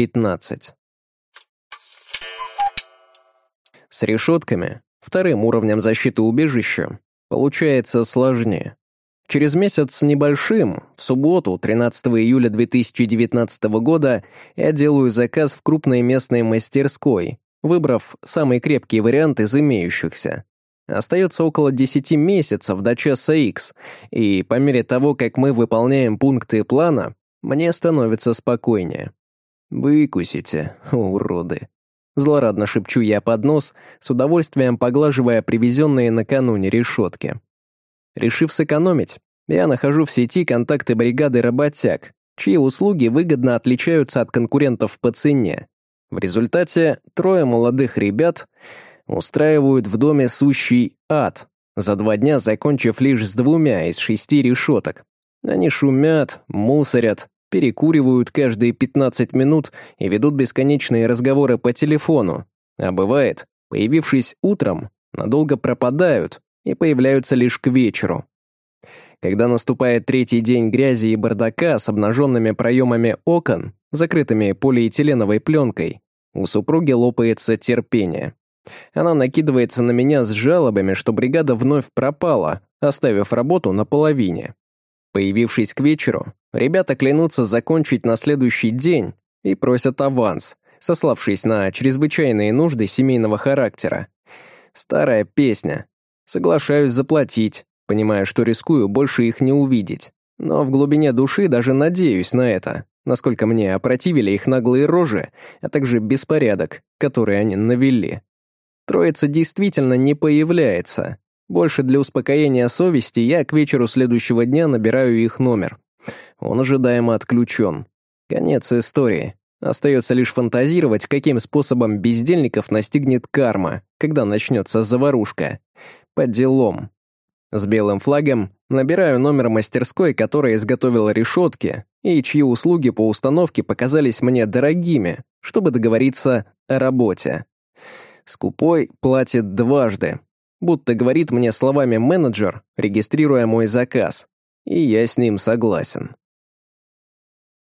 15. С решетками, вторым уровнем защиты убежища, получается сложнее. Через месяц с небольшим, в субботу, 13 июля 2019 года, я делаю заказ в крупной местной мастерской, выбрав самый крепкий вариант из имеющихся. Остается около 10 месяцев до часа X, и по мере того, как мы выполняем пункты плана, мне становится спокойнее. «Выкусите, уроды». Злорадно шепчу я под нос, с удовольствием поглаживая привезенные накануне решетки. Решив сэкономить, я нахожу в сети контакты бригады работяг, чьи услуги выгодно отличаются от конкурентов по цене. В результате трое молодых ребят устраивают в доме сущий ад, за два дня закончив лишь с двумя из шести решеток. Они шумят, мусорят, перекуривают каждые 15 минут и ведут бесконечные разговоры по телефону. А бывает, появившись утром, надолго пропадают, и появляются лишь к вечеру. Когда наступает третий день грязи и бардака с обнаженными проемами окон, закрытыми полиэтиленовой пленкой, у супруги лопается терпение. Она накидывается на меня с жалобами, что бригада вновь пропала, оставив работу наполовине. Появившись к вечеру, ребята клянутся закончить на следующий день и просят аванс, сославшись на чрезвычайные нужды семейного характера. Старая песня, Соглашаюсь заплатить, понимая, что рискую больше их не увидеть. Но в глубине души даже надеюсь на это, насколько мне опротивили их наглые рожи, а также беспорядок, который они навели. Троица действительно не появляется. Больше для успокоения совести я к вечеру следующего дня набираю их номер. Он ожидаемо отключен. Конец истории. Остается лишь фантазировать, каким способом бездельников настигнет карма, когда начнется заварушка по делам. С белым флагом набираю номер мастерской, которая изготовила решетки, и чьи услуги по установке показались мне дорогими, чтобы договориться о работе. Скупой платит дважды, будто говорит мне словами менеджер, регистрируя мой заказ, и я с ним согласен.